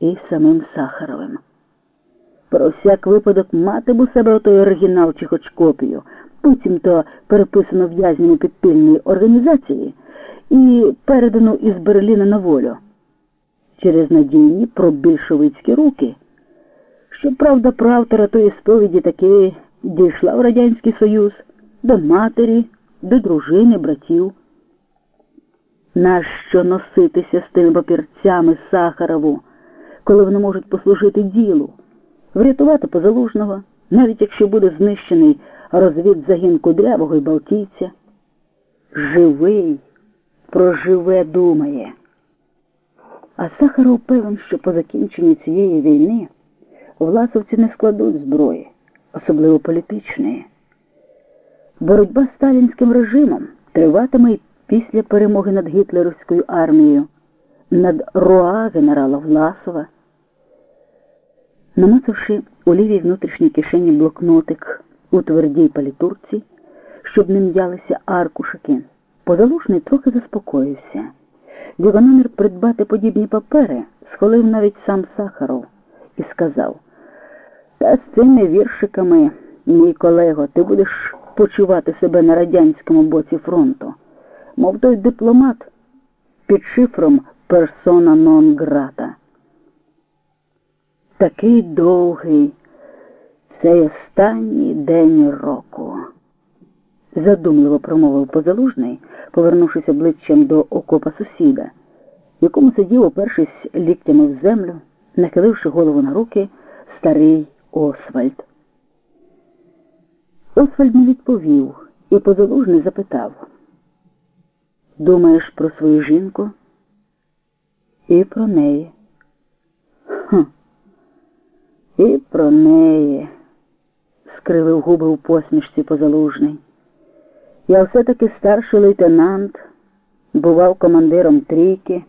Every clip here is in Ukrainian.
і самим Сахаровим. Про всяк випадок мати б у себе отой оригінал чи хоч копію, потім то переписано в'язнями підпільної організації і передано із Берліна на волю через надійні пробільшовицькі руки. Щоправда, про автора тої сповіді таки дійшла в Радянський Союз до матері, до дружини, братів. Нащо носитися з тими папірцями Сахарову, коли вони можуть послужити ділу, врятувати позалужного, навіть якщо буде знищений розвідзагін кудрявого і Балтійця? Живий, проживе, думає. А Сахаров певен, що по закінченні цієї війни власовці не складуть зброї, особливо політичної. Боротьба з сталінським режимом триватиме й після перемоги над гітлерівською армією, над Роа генерала Власова. Намацавши у лівій внутрішній кишені блокнотик у твердій палітурці, щоб не м'ялися аркушики, позалушний трохи заспокоївся. Його намір придбати подібні папери схвалив навіть сам Сахаров і сказав, та з цими віршиками, мій колего, ти будеш почувати себе на радянському боці фронту, мов той дипломат під шифром персона нон грата. Такий довгий цей останній день року, задумливо промовив позалужний, повернувшись обличчям до окопа сусіда, якому сидів, опершись ліктями в землю, нахиливши голову на руки, старий Освальд. Освальд не відповів і позалужний запитав Думаєш про свою жінку? І про неї. Хм. І про неї, скривив губи у посмішці позалужний. Я все-таки старший лейтенант, бував командиром трійки,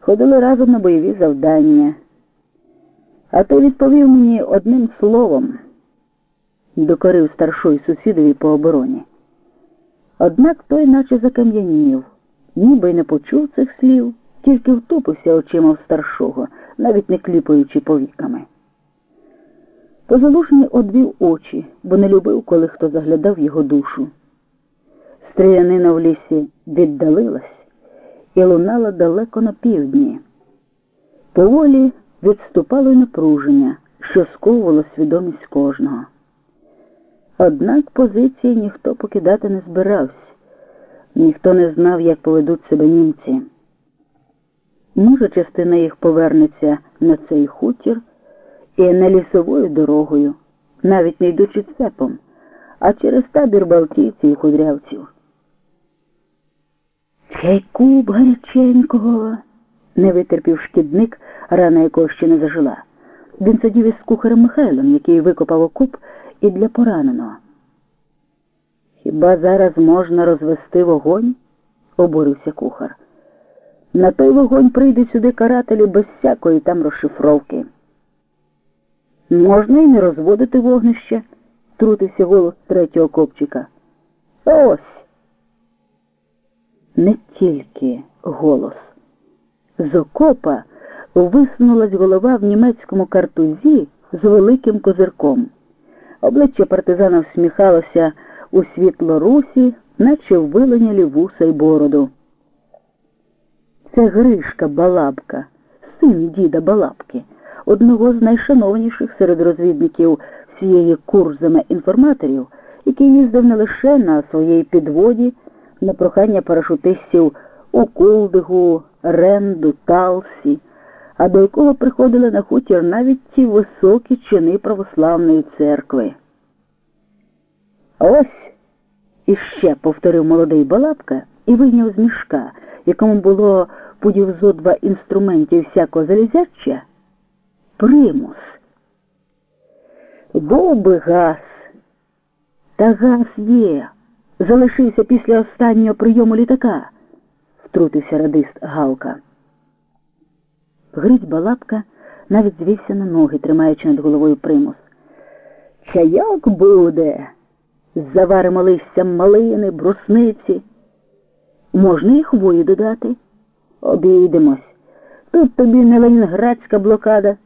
ходили разом на бойові завдання. А ти відповів мені одним словом, докорив старшої сусідові по обороні. Однак той наче закам'янів, ніби й не почув цих слів, тільки втупився очима в старшого, навіть не кліпаючи повіками. Позалужний одвів очі, бо не любив, коли хто заглядав його душу. Стрілянина в лісі віддалилась і лунала далеко на півдні. Поволі відступало напруження, що сковувало свідомість кожного. Однак позиції ніхто покидати не збирався, ніхто не знав, як поведуть себе німці. Може, частина їх повернеться на цей хутір і не лісовою дорогою, навіть не йдучи цепом, а через табір балтійців і кудрявців. Чайку гаряченького, не витерпів шкідник, рана якого ще не зажила. Він сидів із кухарем Михайлом, який викопав окоп і для пораненого. Хіба зараз можна розвести вогонь? обурився кухар. На той вогонь прийдуть сюди карателі без всякої там розшифровки. Можна і не розводити вогнище, трутився голос третього копчика. Ось. Не тільки голос. З окопа висунулась голова в німецькому картузі з великим козирком. Обличчя партизана всміхалося у світло русі, наче виленялі вуса й бороду. Це Гришка Балабка, син діда Балабки, одного з найшановніших серед розвідників всієї курзами інформаторів, який їздив не лише на своїй підводі, на прохання парашутистів у Кулдигу, Ренду, Талсі, а до якого приходили на хутір навіть ці високі чини православної церкви. Ось іще повторив молодий балабка і вийняв з мішка, якому було пудів зо два інструментів всякого залізяча, примус. Був би газ, та газ є. Залишився після останнього прийому літака, втрутився радист Галка. Грить балабка навіть звівся на ноги, тримаючи над головою примус. Чайок буде. Заваримо листям малини, брусниці. Можна і хвої додати. Обійдемось. Тут тобі не ленінградська блокада.